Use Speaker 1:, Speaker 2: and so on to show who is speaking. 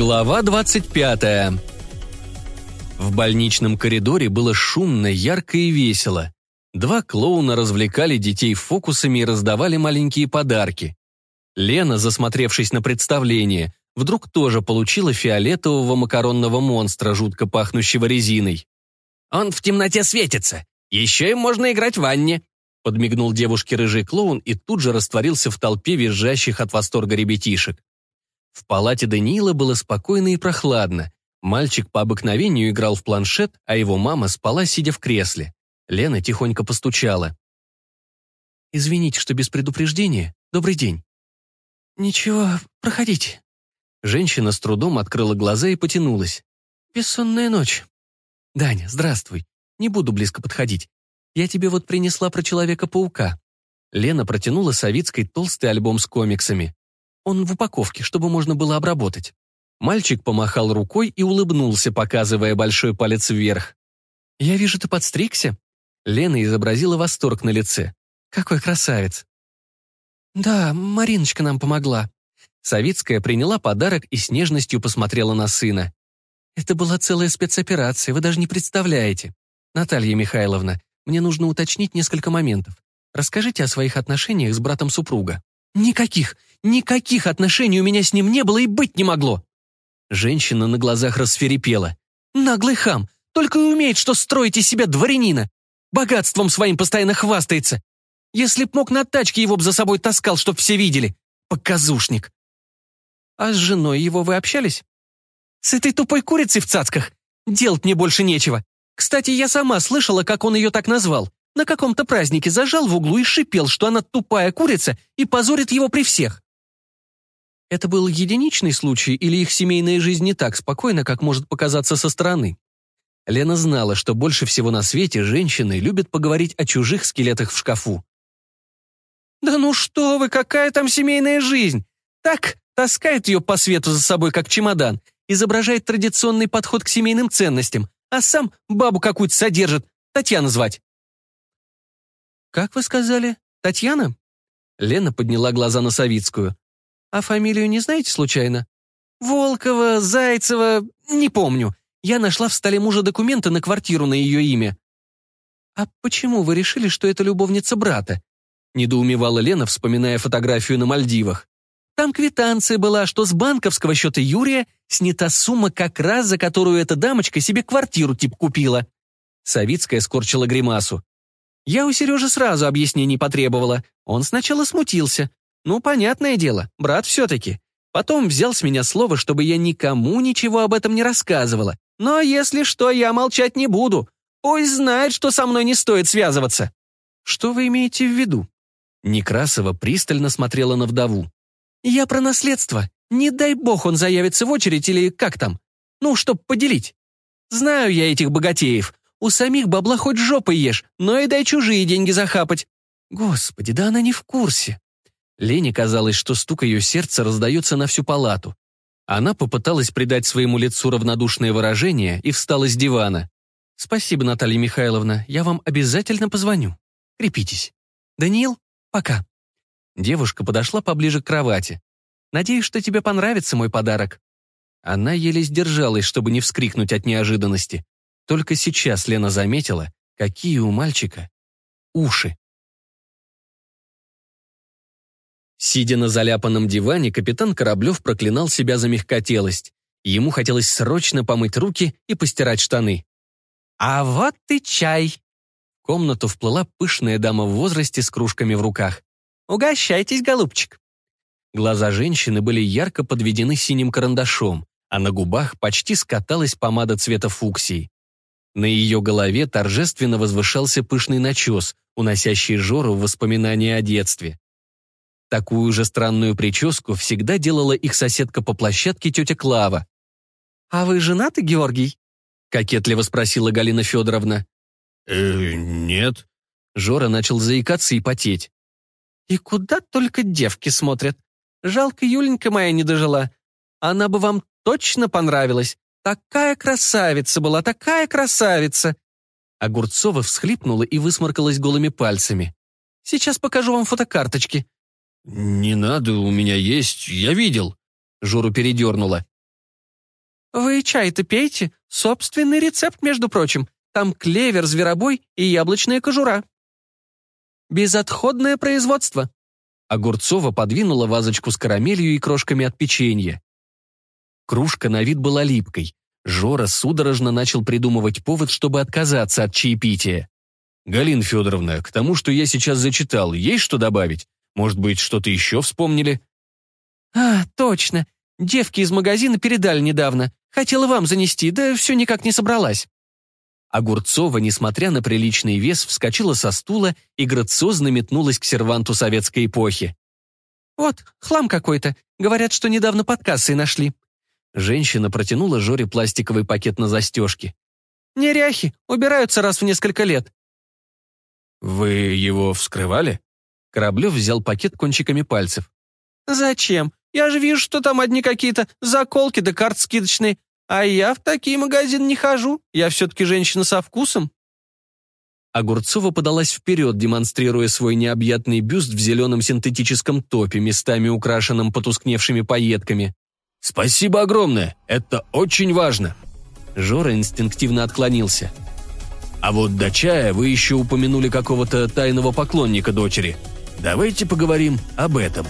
Speaker 1: Глава 25. В больничном коридоре было шумно, ярко и весело. Два клоуна развлекали детей фокусами и раздавали маленькие подарки. Лена, засмотревшись на представление, вдруг тоже получила фиолетового макаронного монстра, жутко пахнущего резиной.
Speaker 2: «Он в темноте светится. Еще им можно играть в ванне»,
Speaker 1: подмигнул девушке рыжий клоун и тут же растворился в толпе визжащих от восторга ребятишек. В палате Даниила было спокойно и прохладно. Мальчик по обыкновению играл в планшет, а его мама спала, сидя в кресле. Лена тихонько постучала. «Извините, что без предупреждения. Добрый день». «Ничего, проходите». Женщина с трудом открыла глаза и потянулась. «Бессонная ночь». «Даня, здравствуй. Не буду близко подходить. Я тебе вот принесла про Человека-паука». Лена протянула Савицкой толстый альбом с комиксами. Он в упаковке, чтобы можно было обработать. Мальчик помахал рукой и улыбнулся, показывая большой палец вверх. «Я вижу, ты подстригся?» Лена изобразила восторг на лице. «Какой красавец!» «Да, Мариночка нам помогла». Савицкая приняла подарок и с нежностью посмотрела на сына. «Это была целая спецоперация, вы даже не представляете. Наталья Михайловна, мне нужно уточнить несколько моментов. Расскажите о своих отношениях с братом супруга». «Никаких! Никаких отношений у меня с ним не было и быть не могло!» Женщина на глазах расферепела. «Наглый хам! Только и умеет, что строить из себя дворянина! Богатством своим постоянно хвастается! Если б мог на тачке его б за собой таскал, чтоб все видели! Показушник!» «А с женой его вы общались?» «С этой тупой курицей в цацках? Делать мне больше нечего. Кстати, я сама слышала, как он ее так назвал. На каком-то празднике зажал в углу и шипел, что она тупая курица и позорит его при всех. Это был единичный случай или их семейная жизнь не так спокойна, как может показаться со стороны? Лена знала, что больше всего на свете женщины любят поговорить о чужих скелетах в шкафу. «Да ну что вы, какая там семейная жизнь? Так, таскает ее по свету за собой, как чемодан, изображает традиционный подход к семейным ценностям, а сам бабу какую-то содержит, Татьяна звать». «Как вы сказали? Татьяна?» Лена подняла глаза на Савицкую. А фамилию не знаете случайно? Волкова, Зайцева, не помню. Я нашла в столе мужа документы на квартиру на ее имя. А почему вы решили, что это любовница брата? Недоумевала Лена, вспоминая фотографию на Мальдивах. Там квитанция была, что с банковского счета Юрия снята сумма как раз, за которую эта дамочка себе квартиру тип купила. Савицкая скорчила гримасу. Я у Сережи сразу объяснений потребовала. Он сначала смутился, ну, понятное дело, брат все-таки. Потом взял с меня слово, чтобы я никому ничего об этом не рассказывала. Но если что, я молчать не буду. Пусть знает, что со мной не стоит связываться. Что вы имеете в виду? Некрасова пристально смотрела на вдову. Я про наследство. Не дай бог он заявится в очередь или как там. Ну, чтоб поделить. Знаю я этих богатеев. У самих бабла хоть жопой ешь, но и дай чужие деньги захапать. Господи, да она не в курсе. Лене казалось, что стук ее сердца раздается на всю палату. Она попыталась придать своему лицу равнодушное выражение и встала с дивана. «Спасибо, Наталья Михайловна, я вам обязательно позвоню. Крепитесь. Даниил, пока». Девушка подошла поближе к кровати. «Надеюсь, что тебе понравится мой подарок». Она еле сдержалась, чтобы не вскрикнуть от неожиданности. Только сейчас Лена заметила, какие у мальчика уши. Сидя на заляпанном диване, капитан Кораблев проклинал себя за мягкотелость. Ему хотелось срочно помыть руки и постирать штаны. «А вот и чай!» В комнату вплыла пышная дама в возрасте с кружками в руках. «Угощайтесь, голубчик!» Глаза женщины были ярко подведены синим карандашом, а на губах почти скаталась помада цвета фуксии. На ее голове торжественно возвышался пышный начес, уносящий Жору в воспоминания о детстве. Такую же странную прическу всегда делала их соседка по площадке тетя Клава. «А вы женаты, Георгий?» — кокетливо спросила Галина Федоровна.
Speaker 3: «Э, нет».
Speaker 1: Жора начал заикаться и потеть. «И куда только девки смотрят. Жалко, Юленька моя не дожила. Она бы вам точно понравилась. Такая красавица была, такая красавица!» Огурцова всхлипнула и высморкалась голыми пальцами. «Сейчас покажу вам фотокарточки.
Speaker 3: «Не надо, у меня есть, я видел».
Speaker 1: Жору передернула.
Speaker 4: «Вы чай-то пейте. Собственный рецепт, между прочим. Там клевер, зверобой и яблочная кожура». «Безотходное производство».
Speaker 1: Огурцова подвинула вазочку с карамелью и крошками от печенья. Кружка на вид была липкой. Жора судорожно начал придумывать повод, чтобы отказаться от чаепития. «Галина Федоровна, к тому, что я сейчас зачитал, есть что добавить? Может быть, что-то еще вспомнили?»
Speaker 4: «А, точно. Девки из магазина передали недавно. Хотела вам занести, да все никак не собралась».
Speaker 1: Огурцова, несмотря на приличный вес, вскочила со стула и грациозно метнулась к серванту советской эпохи.
Speaker 4: «Вот, хлам какой-то. Говорят, что недавно под кассой нашли».
Speaker 1: Женщина протянула Жоре пластиковый пакет на застежке.
Speaker 4: «Неряхи, убираются раз в несколько лет».
Speaker 3: «Вы его вскрывали?»
Speaker 1: Кораблев взял пакет кончиками пальцев.
Speaker 4: «Зачем? Я же вижу, что там одни какие-то заколки да карты скидочные. А я в такие магазины не хожу. Я все-таки женщина со вкусом».
Speaker 1: Огурцова подалась вперед, демонстрируя свой необъятный бюст в зеленом синтетическом топе, местами украшенном потускневшими пайетками.
Speaker 3: «Спасибо огромное, это очень важно!»
Speaker 1: Жора инстинктивно отклонился.
Speaker 3: «А вот до чая вы еще упомянули какого-то тайного поклонника дочери. Давайте поговорим об этом».